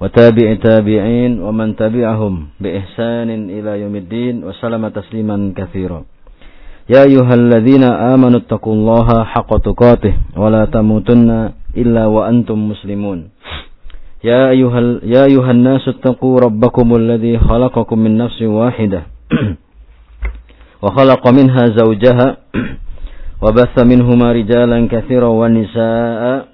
وتابع تابعين ومن تبعهم بإحسان إلى يوم الدين وسلم تسليما كثيرا. يا أيها الذين آمنوا اتقوا الله حق تقاته ولا تموتن إلا وأنتم مسلمون. يا أيها, يا أيها الناس اتقوا ربكم الذي خلقكم من نفس واحدة وخلق منها زوجها وبث منهما رجالا كثيرا ونساء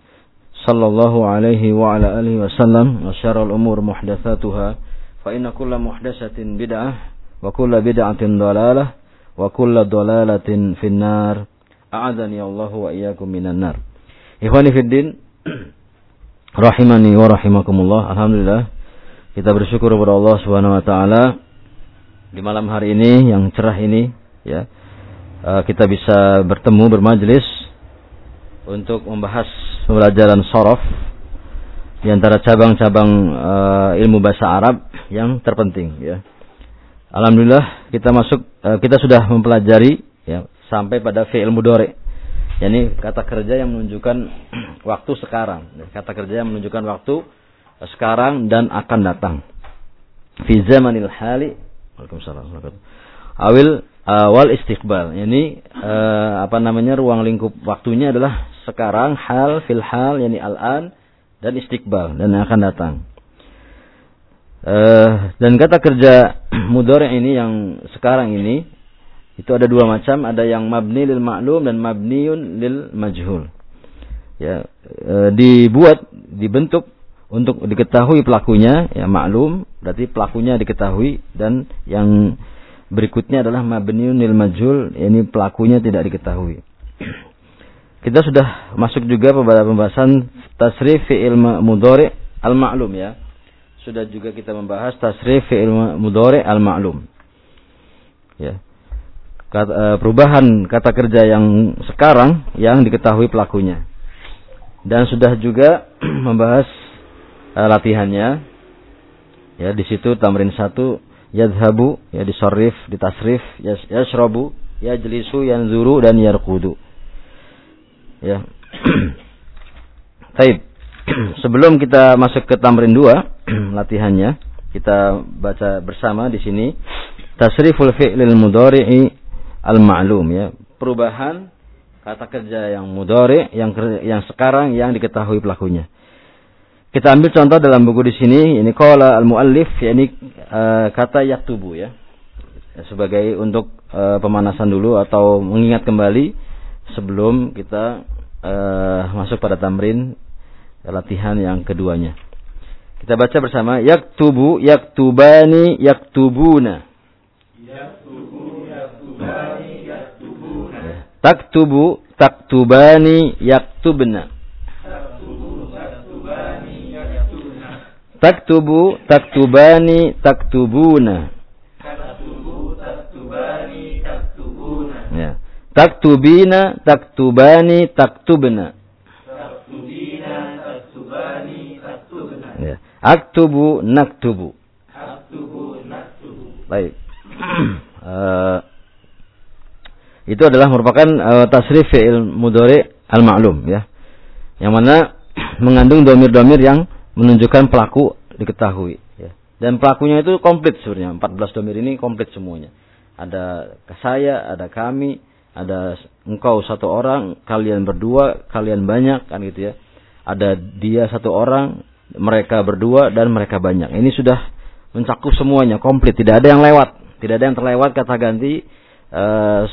sallallahu alaihi wa ala alihi wasallam wa الأمور umur muhdatsatuha fa inna kulla muhdatsatin bid'ah wa kulla bid'atin dalalah wa kulla dalalatin finnar. A'adzani النار wa iyyakum minan nar. Ikhwani fid din rahimani kita bersyukur kepada Allah Subhanahu wa taala. Di malam hari ini yang cerah ini ya eh, kita bisa bertemu bermajelis untuk membahas pembelajaran sorof di antara cabang-cabang uh, ilmu bahasa Arab yang terpenting ya. Alhamdulillah kita masuk uh, kita sudah mempelajari ya sampai pada fi'il mudhari. Yani kata kerja yang menunjukkan waktu sekarang. Kata kerja yang menunjukkan waktu sekarang dan akan datang. Fi zamanil hali Waalaikumsalam. Awil awal uh, istiqbal. Ini uh, apa namanya ruang lingkup waktunya adalah sekarang hal fil hal yani al-an dan istiqbal dan akan datang. Uh, dan kata kerja mudhari ini yang sekarang ini itu ada dua macam, ada yang mabni lil ma'lum dan mabniun lil majhul. Ya, uh, dibuat, dibentuk untuk diketahui pelakunya, ya maklum, berarti pelakunya diketahui dan yang berikutnya adalah mabniun lil majhul, ini pelakunya tidak diketahui. Kita sudah masuk juga pada pembahasan tasrif fi'il mudhari al-ma'lum ya. Sudah juga kita membahas tasrif fi'il mudhari al-ma'lum. Ya. Kata, uh, perubahan kata kerja yang sekarang yang diketahui pelakunya. Dan sudah juga membahas uh, latihannya. Ya, di situ tamrin satu yadhabu ya disorif, ditasrif, yashrabu, yajlisu, yanzuru dan yarkudu. Ya. Taib. Sebelum kita masuk ke tamrin 2 latihannya, kita baca bersama di sini tasriful fi'lil mudhari'i al-ma'lum ya. Perubahan kata kerja yang mudhari yang yang sekarang yang diketahui pelakunya. Kita ambil contoh dalam buku di sini ini qala al-muallif yakni uh, kata yaktubu ya. Sebagai untuk uh, pemanasan dulu atau mengingat kembali sebelum kita uh, masuk pada tamrin latihan yang keduanya. Kita baca bersama yaktubu yaktubani yaktubuna. Yaktubu yaktubani yaktubuna. Ya. Taktubu taktubani yaktubna. Taktubu taktubani yaktubna. Taktubu taktubani taktubuna. Taktubina, taktubani, taktubna. Taktubina, taktubani, taktubna. Ya. Aktubu, naktubu. Aktubu, naktubu. Baik. uh, itu adalah merupakan uh, tasrif fi'il mudhari al-ma'lum ya. Yang mana mengandung domir-domir yang menunjukkan pelaku diketahui ya. Dan pelakunya itu komplit sebenarnya. 14 domir ini komplit semuanya. Ada saya, ada kami, ada engkau satu orang, kalian berdua, kalian banyak kan gitu ya. Ada dia satu orang, mereka berdua dan mereka banyak. Ini sudah mencakup semuanya komplit, tidak ada yang lewat, Tidak ada yang terlewat kata ganti uh,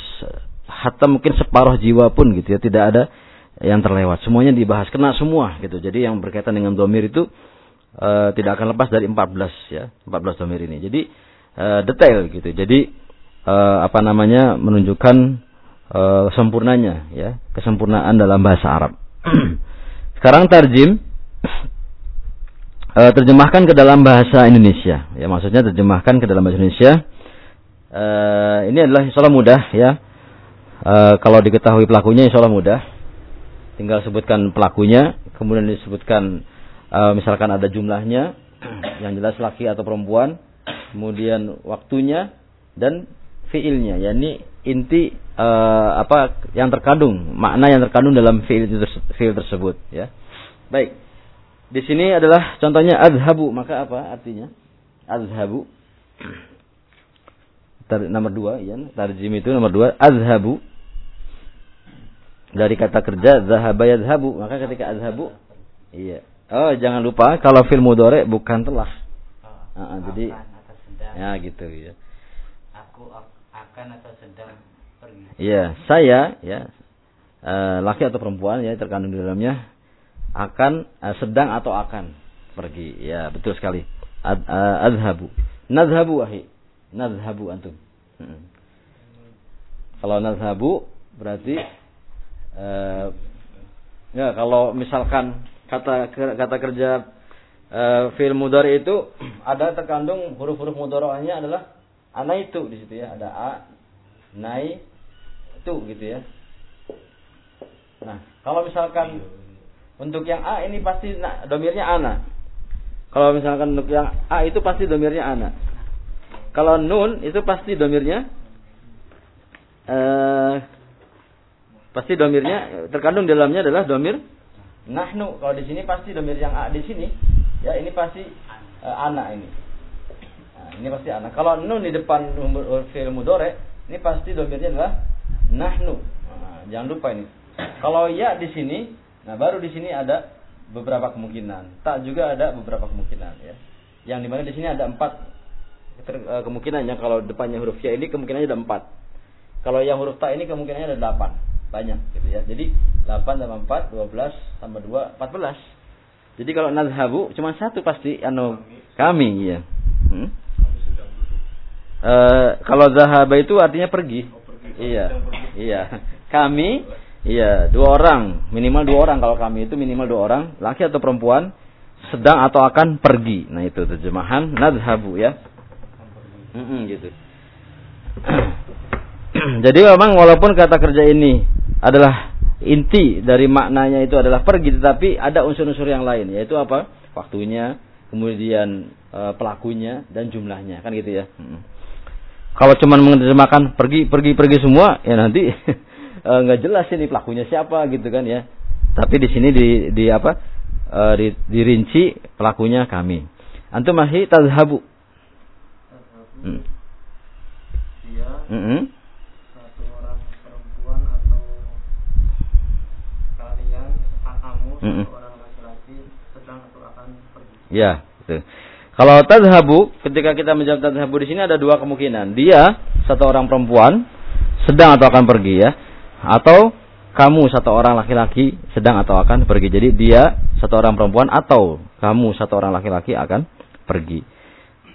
hatta mungkin separuh jiwa pun gitu ya, tidak ada yang terlewat. Semuanya dibahas, kena semua gitu. Jadi yang berkaitan dengan domir itu uh, tidak akan lepas dari 14 ya, 14 domir ini. Jadi uh, detail gitu. Jadi uh, apa namanya menunjukkan uh, sempurnanya ya, kesempurnaan dalam bahasa Arab. Sekarang tarjim uh, terjemahkan ke dalam bahasa Indonesia. Ya, maksudnya terjemahkan ke dalam bahasa Indonesia. Uh, ini adalah insya mudah ya. Uh, kalau diketahui pelakunya insya mudah. Tinggal sebutkan pelakunya, kemudian disebutkan uh, misalkan ada jumlahnya, yang jelas laki atau perempuan, kemudian waktunya dan fiilnya, yakni inti uh, apa yang terkandung, makna yang terkandung dalam fiil fiil tersebut, ya. Baik. Di sini adalah contohnya azhabu, maka apa artinya? Azhabu. Tar, nomor dua, ya. Tarjim itu nomor dua. Azhabu. Dari kata kerja, zahaba yadhabu. Maka ketika azhabu, iya. Oh, jangan lupa kalau fil mudore bukan telah. Oh, uh, jadi, ya gitu ya. Aku akan atau sedang pergi. Iya, saya ya uh, laki atau perempuan ya terkandung di dalamnya akan uh, sedang atau akan pergi. Ya, betul sekali. Ad, uh, adhabu. Nadhabu wahi. Nadhabu antum. Hmm. Kalau nadhabu berarti ya kalau misalkan kata kata kerja fil mudhari itu ada terkandung huruf-huruf mudhari'nya adalah ana itu di situ ya, ada a, nai, itu gitu ya. Nah, kalau misalkan untuk yang A ini pasti nah, domirnya ana. Kalau misalkan untuk yang A itu pasti domirnya ana. Kalau nun itu pasti domirnya eh, pasti domirnya terkandung dalamnya adalah domir nahnu. Kalau di sini pasti domir yang A di sini ya ini pasti eh, ana ini. Ini pasti ana. Kalau nun di depan fi'il mudore ini pasti domirnya adalah nahnu. Nah, jangan lupa ini. Kalau ya di sini Nah, baru di sini ada beberapa kemungkinan. Tak juga ada beberapa kemungkinan ya. Yang di mana di sini ada empat eh, kemungkinannya. Kalau depannya huruf ya ini kemungkinannya ada empat. Kalau yang huruf ta ini kemungkinannya ada delapan. Banyak gitu ya. Jadi delapan tambah empat, dua belas tambah dua, empat belas. Jadi kalau nazhabu cuma satu pasti anu kami ya. Hmm? E, kalau zahaba itu artinya pergi. Oh, pergi. Iya. Iya. Kami Iya, dua orang, minimal dua orang kalau kami itu minimal dua orang, laki atau perempuan sedang atau akan pergi. Nah itu terjemahan nadhabu ya. Mm -mm, gitu. Jadi memang walaupun kata kerja ini adalah inti dari maknanya itu adalah pergi, tetapi ada unsur-unsur yang lain, yaitu apa? Waktunya, kemudian e, pelakunya dan jumlahnya, kan gitu ya. Mm. Kalau cuma menerjemahkan pergi, pergi, pergi semua, ya nanti Eh, nggak e, jelas ini pelakunya siapa gitu kan ya. Tapi di sini di, di apa? E, di, dirinci pelakunya kami. Antum masih tazhabu. Hmm. Dia mm -hmm. satu orang perempuan atau kalian kamu mm -hmm. orang laki-laki sedang atau akan pergi. Ya, gitu. Kalau tazhabu, ketika kita menjawab tazhabu di sini ada dua kemungkinan. Dia satu orang perempuan sedang atau akan pergi ya atau kamu satu orang laki-laki sedang atau akan pergi. Jadi dia satu orang perempuan atau kamu satu orang laki-laki akan pergi.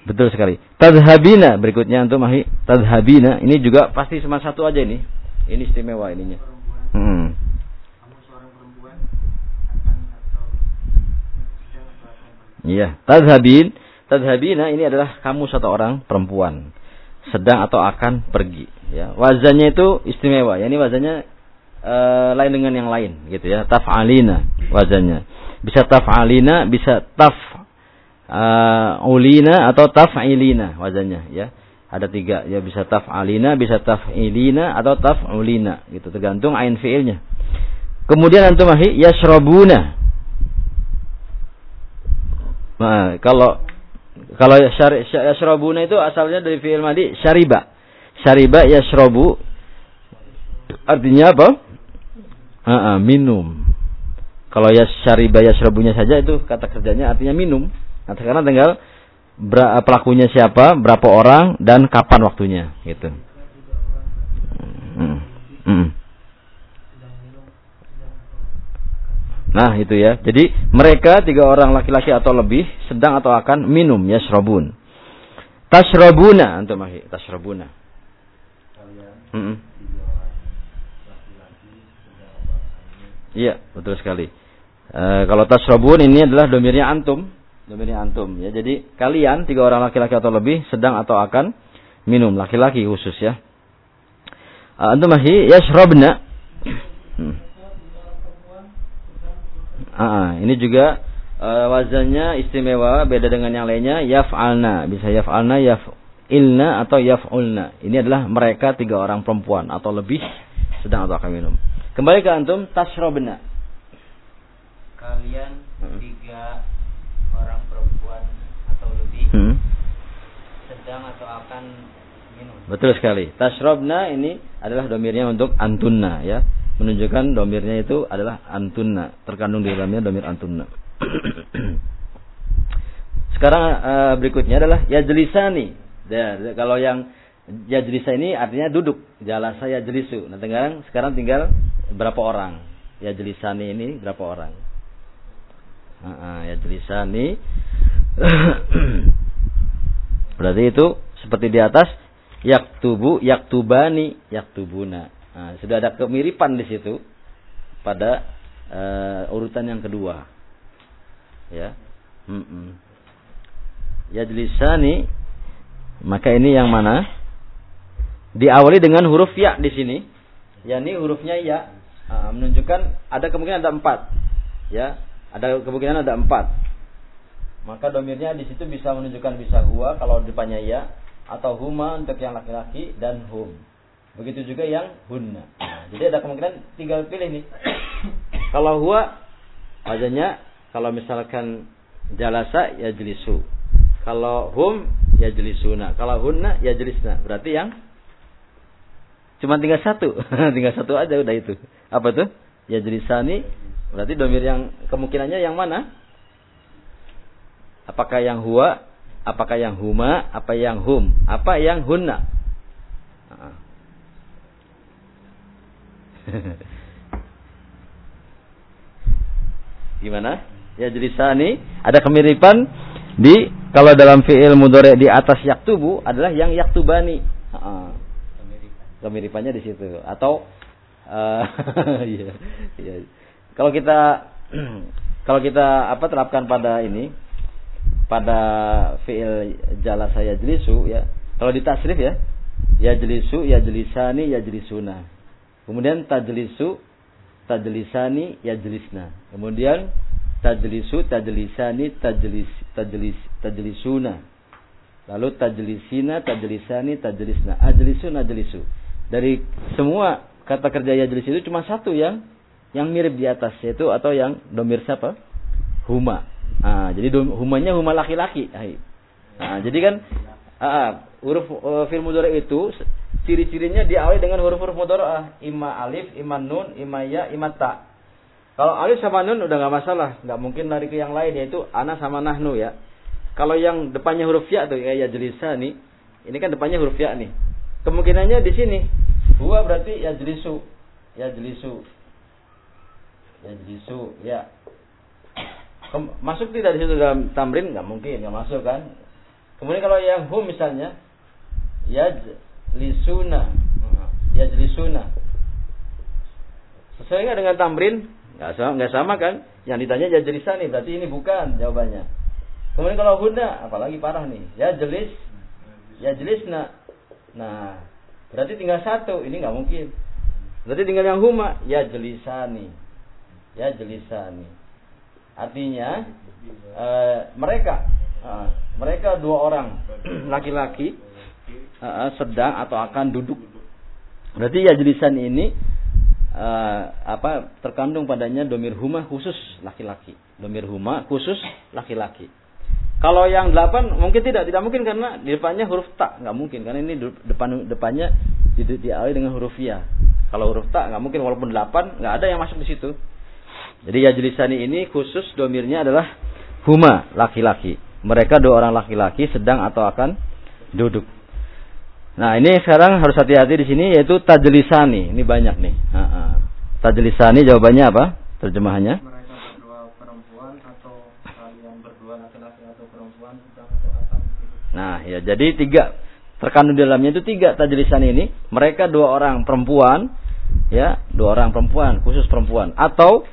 Betul sekali. Tadhabina berikutnya untuk mahi. Tadhabina ini juga pasti cuma satu aja ini. Ini istimewa ininya. Hmm. Iya, tadhabin. Tadhabina ini adalah kamu satu orang perempuan. Sedang atau akan pergi. Ya. Wazannya itu istimewa. Ya ini wazannya e, lain dengan yang lain gitu ya. Taf'alina wazannya. Bisa taf'alina bisa taf uh, ulina atau taf'ilina wazannya ya. Ada tiga ya. Bisa taf'alina bisa taf'ilina atau taf'ulina gitu. Tergantung ain fiilnya. Kemudian antum ahi yashrabuna. Nah kalau kalau yashrabuna itu asalnya dari fi'il madi syariba. Syariba yashrabu artinya apa? Uh, uh, minum. Kalau ya syariba yashrabunya saja itu kata kerjanya artinya minum. Nah, sekarang tinggal pelakunya siapa, berapa orang, dan kapan waktunya, gitu. Hmm. Hmm. Nah itu ya. Jadi mereka tiga orang laki-laki atau lebih sedang atau akan minum ya yashrabun. Tashrabuna antum mahi tashrabuna. Hmm. Iya betul sekali. E, kalau tashrabun ini adalah domirnya antum, domirnya antum ya. Jadi kalian tiga orang laki-laki atau lebih sedang atau akan minum laki-laki khusus ya. E, antum mahi yashrabna. Hmm. Ah, ini juga uh, wazannya istimewa, beda dengan yang lainnya. Yaf'alna, bisa yaf'alna, yaf'ilna atau yaf'ulna. Ini adalah mereka tiga orang perempuan atau lebih sedang atau akan minum. Kembali ke antum, tashrobna. Kalian hmm. tiga orang perempuan atau lebih hmm. sedang atau akan. Betul sekali. Tashrobna ini adalah domirnya untuk antunna ya. Menunjukkan domirnya itu adalah antunna. Terkandung di dalamnya domir antunna. Sekarang uh, berikutnya adalah yajlisani. Ya, kalau yang yajlisa ini artinya duduk. Jalasa yajlisu. Nah sekarang sekarang tinggal berapa orang? Yajlisani ini berapa orang? Uh, uh, yajlisani. Berarti itu seperti di atas yaktubu yaktubani yaktubuna Nah, sudah ada kemiripan di situ pada uh, urutan yang kedua. Ya. Mm -mm. Yajlisani maka ini yang mana? Diawali dengan huruf ya di sini. yakni hurufnya ya uh, menunjukkan ada kemungkinan ada empat. Ya, ada kemungkinan ada empat. Maka domirnya di situ bisa menunjukkan bisa huwa kalau depannya ya atau huma untuk yang laki-laki dan hum. Begitu juga yang hunna. Nah, jadi ada kemungkinan tinggal pilih nih. kalau huwa wajahnya kalau misalkan jalasa ya jelisu. Kalau hum ya jelisuna. Kalau hunna ya jelisna. Berarti yang cuma tinggal satu. tinggal satu aja udah itu. Apa tuh? Ya jelisani. Berarti domir yang kemungkinannya yang mana? Apakah yang huwa? Apakah yang huma? Apa yang hum? Apa yang hunna? Gimana? Ya jelisani ada kemiripan di kalau dalam fiil mudhari di atas yaktubu adalah yang yaktubani. Kemiripannya di situ atau uh, iya, iya. Kalau kita kalau kita apa terapkan pada ini pada fiil jala saya jelisu ya. Kalau di tasrif ya, ya jelisu, ya jelisani, ya jelisuna. Kemudian tajlisu, tajlisani, yajlisna. Kemudian tajlisu, tajlisani, tajlis, tajlis, tajlisuna. Lalu tajlisina, tajlisani, tajlisna. Ajlisu, najlisu. Dari semua kata kerja yajlis itu cuma satu yang yang mirip di atas yaitu atau yang domir siapa? Huma. Nah, jadi humanya huma laki-laki. Nah, jadi kan ah, huruf uh, fil mudhari itu ciri-cirinya diawali dengan huruf-huruf mudharaah, imma alif, imma nun, imma ya, imma ta. Kalau alif sama nun udah nggak masalah, nggak mungkin lari ke yang lain yaitu ana sama nahnu ya. Kalau yang depannya huruf ya tuh ya jelisa nih, ini kan depannya huruf ya nih. Kemungkinannya di sini. Huwa berarti ya jelisu, ya jelisu, ya jelisu, ya. Masuk tidak di situ dalam tamrin? Nggak mungkin nggak masuk kan. Kemudian kalau yang hum misalnya, ya yajlisuna. Sesuai nggak dengan tamrin? Nggak sama nggak sama kan? Yang ditanya nih berarti ini bukan jawabannya. Kemudian kalau huna apalagi parah nih. Ya jelis ya jelisna nah berarti tinggal satu ini nggak mungkin. Berarti tinggal yang huma ya jelisani ya jelisani artinya uh, mereka uh, mereka dua orang laki-laki uh, sedang atau akan duduk. Berarti ya jelisan ini uh, apa terkandung padanya domir huma khusus laki-laki. Domir huma khusus laki-laki. Kalau yang delapan mungkin tidak, tidak mungkin karena di depannya huruf tak, nggak mungkin karena ini depan depannya di, diawali dengan huruf ya. Kalau huruf tak nggak mungkin walaupun delapan nggak ada yang masuk di situ. Jadi ya jelisani ini khusus domirnya adalah huma laki-laki. mereka dua orang laki-laki sedang atau akan duduk. Nah, ini sekarang harus hati-hati di sini yaitu tajlisani. Ini banyak nih. Tajlisani jawabannya apa? Terjemahannya? Mereka berdua perempuan atau kalian berdua laki-laki atau perempuan sedang atau akan Nah, ya jadi tiga terkandung di dalamnya itu tiga tajlisan ini. Mereka dua orang perempuan, ya, dua orang perempuan, khusus perempuan atau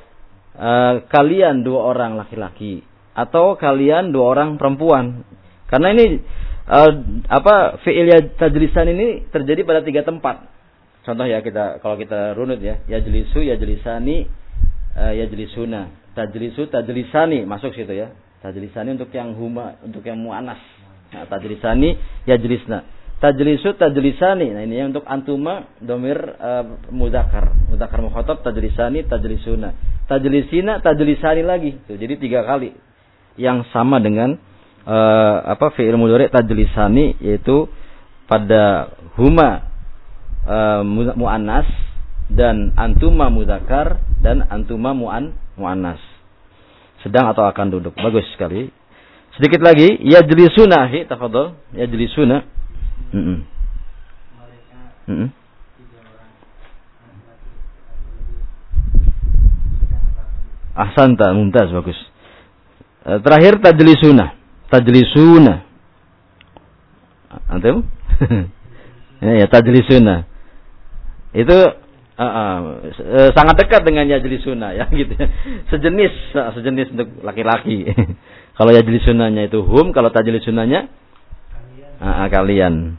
uh, kalian dua orang laki-laki atau kalian dua orang perempuan. Karena ini uh, apa fi'il tajlisan ini terjadi pada tiga tempat. Contoh ya kita kalau kita runut ya, ya jelisu, ya jelisani, uh, ya jelisuna. Tajlisu, tajlisani masuk situ ya. Tajlisani untuk yang huma, untuk yang muanas. Nah, tajlisani, ya jelisna. Tajlisu, tajlisani. Nah ini untuk antuma domir uh, mudakar. Mudakar mukhotob, tajlisani, tajlisuna. Tajlisina, tajlisani lagi. Tuh, jadi tiga kali. Yang sama dengan uh, apa fi'il mudhari tajlisani yaitu pada huma uh, muannas dan antuma mudzakkar dan antuma muan muannas. Sedang atau akan duduk. Bagus sekali. Sedikit lagi, yajlisuna hi tafadhol, yajlisuna. Mm -mm. Mm -mm. Ahsanta, mumtaz, bagus. Eh, terakhir tajlisuna tajlisuna. Antum? ya, tajlisuna. Itu uh, uh, sangat dekat dengan yajlisuna ya gitu. Sejenis sejenis untuk laki-laki. kalau yajlisunanya itu hum, kalau tajlisunanya uh, uh, kalian.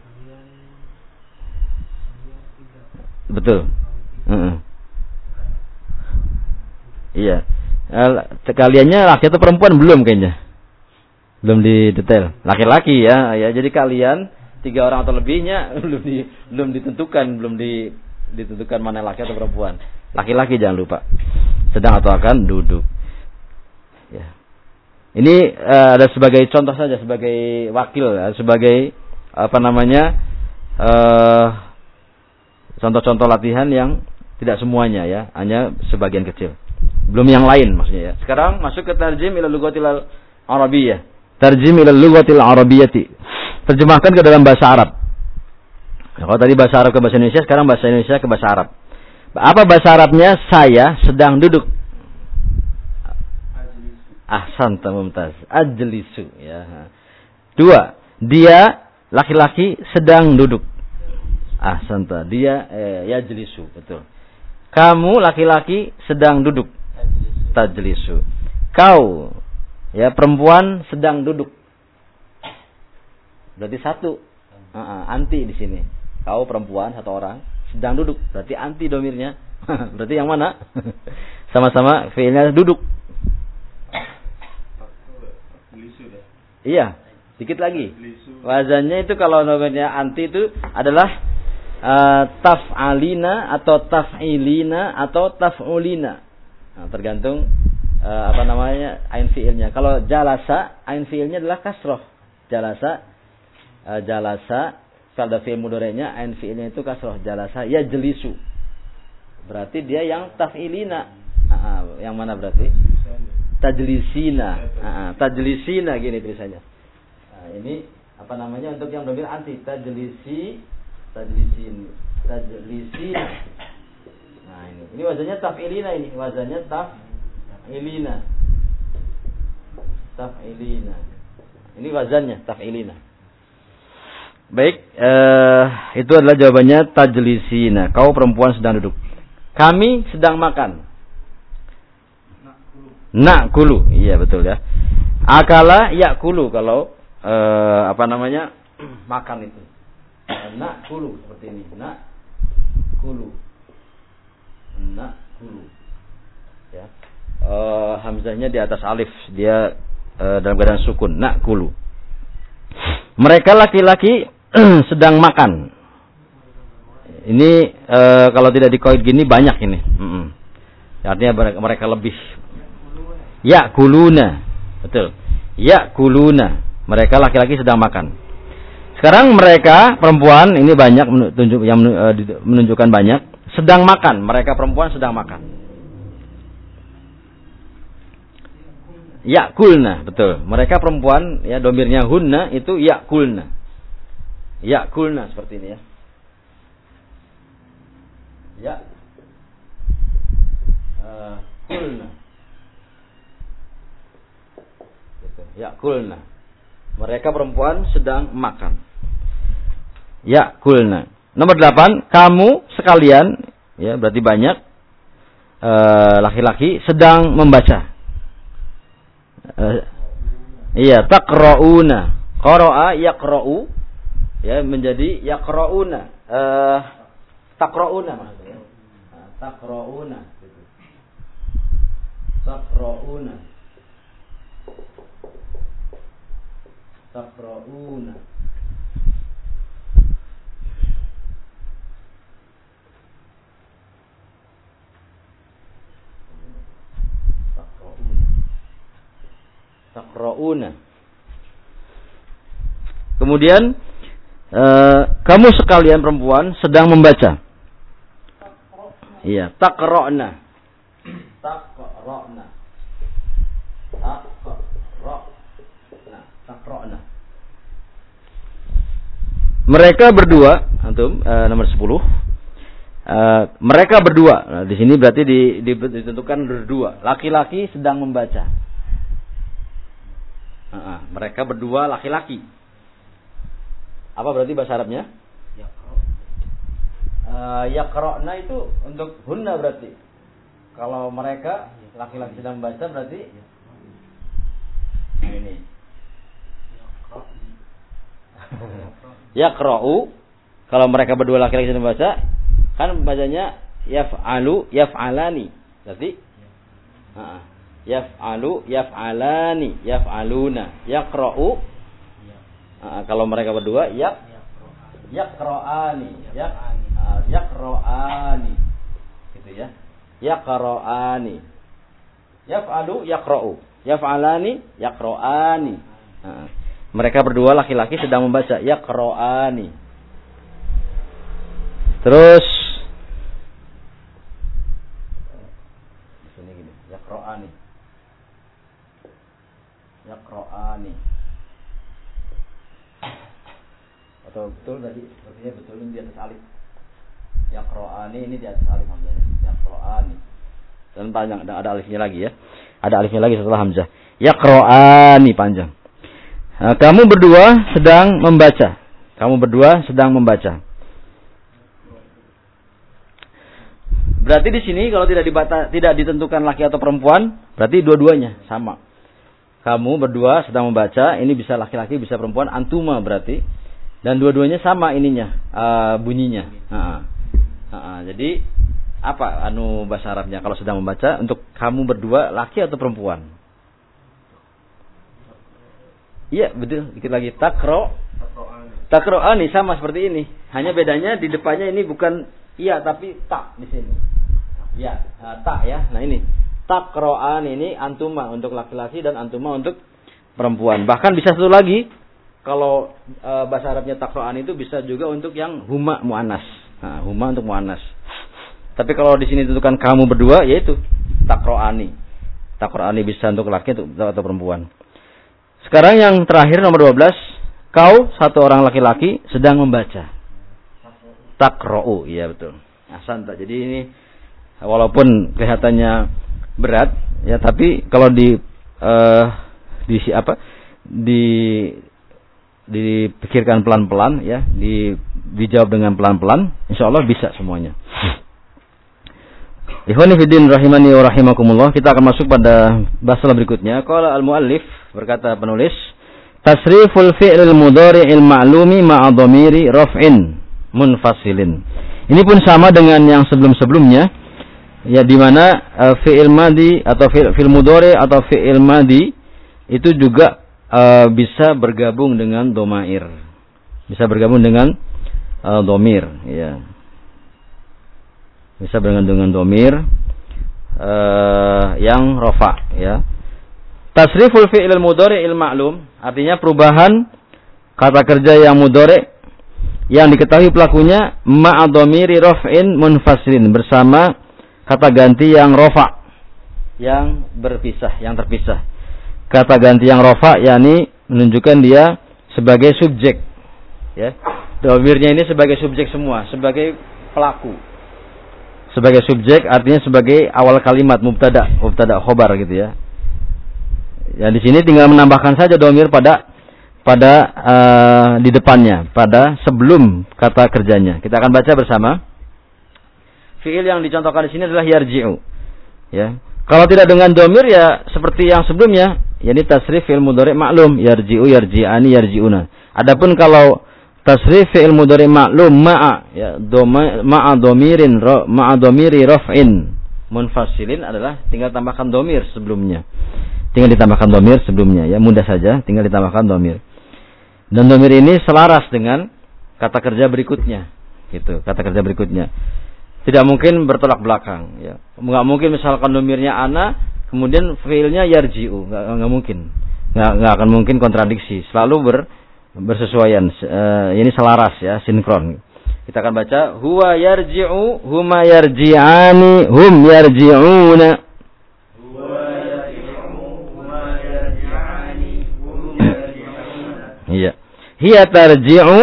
Betul. Uh -uh. Iya. Kaliannya laki atau perempuan? Belum kayaknya. Belum detail laki-laki ya ya. Jadi kalian tiga orang atau lebihnya belum di, belum ditentukan belum di, ditentukan mana laki atau perempuan. Laki-laki jangan lupa. Sedang atau akan duduk. Ya. Ini uh, ada sebagai contoh saja sebagai wakil ya, sebagai apa namanya uh, contoh-contoh latihan yang tidak semuanya ya. Hanya sebagian kecil belum yang lain maksudnya ya sekarang masuk ke tarjim ila lugatil arabiyah Tarjim ila lughatil arabiyyati. Terjemahkan ke dalam bahasa Arab. Nah, kalau tadi bahasa Arab ke bahasa Indonesia, sekarang bahasa Indonesia ke bahasa Arab. Apa bahasa Arabnya? Saya sedang duduk. Ahsan mumtaz. Ajlisu ya. Dua, dia laki-laki sedang duduk. Ahsan dia eh, yajlisu, betul. Kamu laki-laki sedang duduk. Tajlisu. Kau Ya, perempuan sedang duduk. Berarti satu. Uh, uh, anti di sini. Kau perempuan satu orang sedang duduk. Berarti anti domirnya. Berarti yang mana? Sama-sama fiilnya duduk. Iya, sedikit lagi. Wazannya itu kalau domirnya anti itu adalah uh, taf'alina atau taf'ilina atau taf'ulina. Nah, tergantung uh, apa namanya ain fiilnya. Kalau jalasa ain fiilnya adalah kasroh. Jalasa uh, jalasa kalau fiil mudorenya ain fiilnya itu kasroh. Jalasa ya jelisu. Berarti dia yang tafilina. Uh, yang mana berarti? Tajlisina. Uh, tajlisina gini tulisannya. Nah, ini apa namanya untuk yang domir anti tajlisi tajlisin tajlisina. Ini. Ini wazannya tafilina ini. Wazannya taf taf'ilina. Taf'ilina. Ini wazannya taf'ilina. Baik eh, itu adalah jawabannya tajlisina. Kau perempuan sedang duduk. Kami sedang makan. Nak kulu. Iya betul ya. Akala ya kulu kalau eh, apa namanya makan itu. Nak kulu seperti ini. Nak kulu kulu ya uh, hamzahnya di atas alif, dia uh, dalam keadaan sukun, nak kulu. Mereka laki-laki sedang makan. Ini uh, kalau tidak dikoid gini banyak ini. Mm -mm. Artinya mereka lebih ya kuluna. Betul. Ya kuluna. Mereka laki-laki sedang makan. Sekarang mereka perempuan ini banyak menunjuk yang menunjukkan banyak sedang makan. Mereka perempuan sedang makan. yakulna, betul. Mereka perempuan ya domirnya hunna itu yakulna. Yakulna seperti ini ya. Ya. Uh, kulna. Gitu. Yakulna. Mereka perempuan sedang makan. Yakulna. Nomor delapan, kamu sekalian, ya berarti banyak eh, laki-laki uh, sedang membaca. Uh, iya, takrouna. Qara'a yaqra'u ya menjadi yaqra'una. Uh, takrouna maksudnya. Nah, takrouna. Takrouna. Takrouna. Takra'una. Kemudian uh, kamu sekalian perempuan sedang membaca. Iya, takra'na. Takra'na. Takra'na. Takra'na. Mereka berdua, antum uh, nomor 10. Uh, mereka berdua. Nah, di sini berarti di, di, ditentukan berdua. Laki-laki sedang membaca. Uh, mereka berdua laki-laki. Apa berarti bahasa Arabnya? Uh, itu untuk hunna berarti. Kalau mereka laki-laki sedang membaca berarti nah ini. Yakra'u kalau mereka berdua laki-laki sedang membaca kan bacanya yaf'alu yaf'alani. Berarti uh, yaf'alu yaf'alani yaf'aluna yaqra'u. Uh, kalau mereka berdua yak yaqra'ani yak uh, yaqra'ani. Gitu ya. Yaqra'ani. Yaf'alu yaqra'u. Yaf'alani yaqra'ani. Uh, mereka berdua laki-laki sedang membaca yaqra'ani. Terus sini gini yaqra'ani yaqra'ani atau betul tadi sepertinya betul ini di atas alif yaqra'ani ini di atas alif hamzah yaqra'ani dan panjang ada, ada alifnya lagi ya. Ada alifnya lagi setelah hamzah. Yaqra'ani panjang. Nah, kamu berdua sedang membaca. Kamu berdua sedang membaca. Berarti di sini kalau tidak dibata, tidak ditentukan laki atau perempuan, berarti dua-duanya sama. Kamu berdua sedang membaca, ini bisa laki-laki, bisa perempuan, antuma berarti. Dan dua-duanya sama ininya, uh, bunyinya. Uh, uh, uh, jadi apa anu bahasa Arabnya kalau sedang membaca untuk kamu berdua laki atau perempuan? Iya betul, dikit lagi takro. Takroani sama seperti ini. Hanya bedanya di depannya ini bukan iya tapi tak di sini. Ya, tak ya. Nah ini takroan ini antuma untuk laki-laki dan antuma untuk perempuan. Bahkan bisa satu lagi, kalau e, bahasa Arabnya takroan itu bisa juga untuk yang huma muanas. Nah, huma untuk muanas. Tapi kalau di sini tentukan kamu berdua, yaitu takroani. Takroani bisa untuk laki atau, perempuan. Sekarang yang terakhir nomor 12, kau satu orang laki-laki sedang membaca. Takro'u, iya betul. Santai. Jadi ini walaupun kelihatannya berat ya tapi kalau di uh, di apa di dipikirkan pelan-pelan ya di dijawab dengan pelan-pelan insya Allah bisa semuanya. Ikhwani fiddin rahimani wa rahimakumullah kita akan masuk pada bahasa berikutnya. Qala al muallif berkata penulis tasriful fi'lil mudhari'il ma'lumi ma'a dhamiri raf'in munfasilin. Ini pun sama dengan yang sebelum-sebelumnya ya di mana uh, fi'il madi atau fi'il fi mudhari atau fi'il madi itu juga uh, bisa bergabung dengan domair. Bisa bergabung dengan domir, ya. Bisa bergabung dengan domir uh, yang rofa, ya. Tasriful fi'il mudhari il ma'lum artinya perubahan kata kerja yang mudhari yang diketahui pelakunya ma'adomiri rof'in munfasilin bersama kata ganti yang rofa yang berpisah, yang terpisah. kata ganti yang rofa yakni menunjukkan dia sebagai subjek ya domirnya ini sebagai subjek semua sebagai pelaku. Sebagai subjek artinya sebagai awal kalimat mubtada mubtada khobar gitu ya. Ya di sini tinggal menambahkan saja domir pada pada uh, di depannya pada sebelum kata kerjanya. Kita akan baca bersama. Fiil yang dicontohkan di sini adalah yarji'u. Ya. Kalau tidak dengan domir ya seperti yang sebelumnya yakni tasrif fi'il mudhari maklum yarji'u yarji'ani yarji'una. Adapun kalau tasrif fi'il mudhari maklum ma'a ya doma, ma'a domirin ma'a domiri raf'in. Munfasilin adalah tinggal tambahkan domir sebelumnya. Tinggal ditambahkan domir sebelumnya ya mudah saja tinggal ditambahkan domir. Dan domir ini selaras dengan kata kerja berikutnya gitu kata kerja berikutnya. Tidak mungkin bertolak belakang ya. Nggak mungkin misalkan domirnya ana kemudian fiilnya yarji'u nggak, nggak mungkin. Nggak, nggak akan mungkin kontradiksi selalu ber bersesuaian uh, ini selaras ya sinkron kita akan baca huwa yarji'u huma yarji'ani hum yarji'una Iya. Hiya tarji'u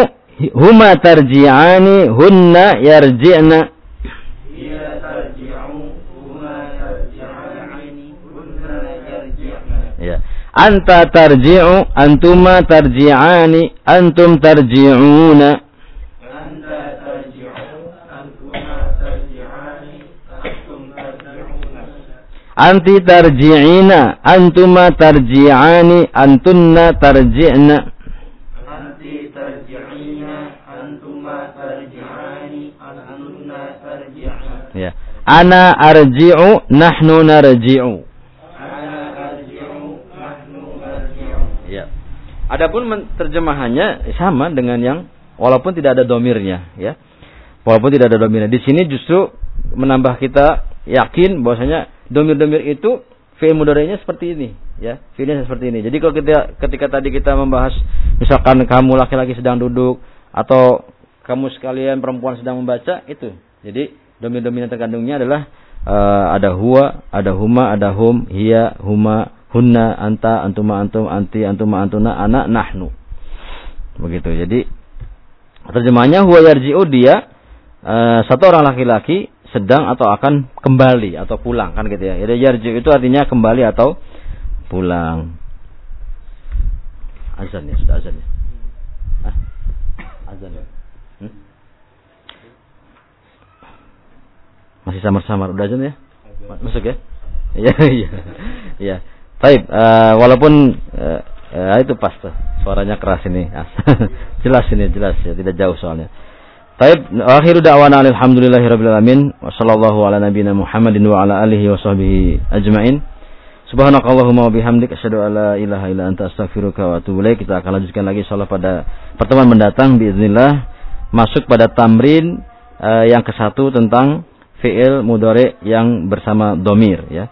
huma tarji'ani hunna yarji'na. Anta tarji'u, antuma tarji'ani, antum tarji'una. Anti tarji'ina, antuma tarji'ani, antunna tarji'na. Anti tarji'ina, antuma tarji'ani, antunna tarji'na. Ya. Ana arji'u, nahnu narji'u. Adapun terjemahannya sama dengan yang walaupun tidak ada domirnya, ya. Walaupun tidak ada domirnya. Di sini justru menambah kita yakin bahwasanya domir-domir itu fi'il mudhari'nya seperti ini, ya. Fi'ilnya seperti ini. Jadi kalau kita ketika tadi kita membahas misalkan kamu laki-laki sedang duduk atau kamu sekalian perempuan sedang membaca itu. Jadi domir-domir yang terkandungnya adalah uh, ada huwa, ada huma, ada hum, hiya, huma, hunna anta antuma antum anti antuma antuna anak nahnu. Begitu. Jadi terjemahnya huwa yarji'u dia uh, satu orang laki-laki sedang atau akan kembali atau pulang kan gitu ya. Jadi yarji'u itu artinya kembali atau pulang. Azan ya sudah azan ya. Ah, azan ya? Hmm? masih samar-samar udah azan ya? Masuk ya? Iya iya. Iya Baik, uh, walaupun uh, uh, itu pas tuh, suaranya keras ini. jelas ini, jelas ya, tidak jauh soalnya. Baik, akhiru da'wana alhamdulillahirabbil alamin wa ala nabiyyina Muhammadin wa ala alihi wa sahbihi ajmain. Subhanakallahumma wa bihamdik asyhadu an la ilaha illa anta astaghfiruka wa atubu ilaik. Kita akan lanjutkan lagi insyaallah pada pertemuan mendatang biiznillah masuk pada tamrin uh, yang ke satu tentang fi'il mudhari yang bersama domir ya.